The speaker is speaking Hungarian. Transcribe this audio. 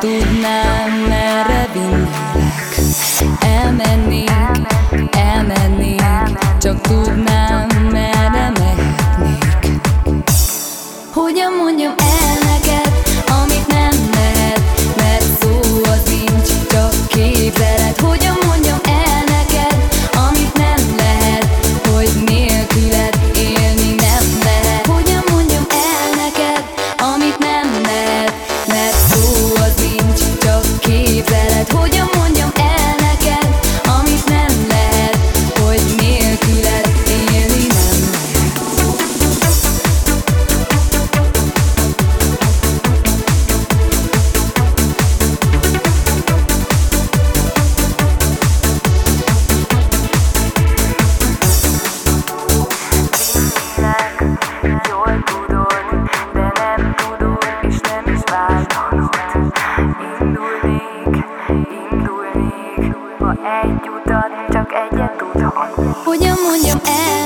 tudnám, merre vinnélek. Elmenni Hogyan mondjam el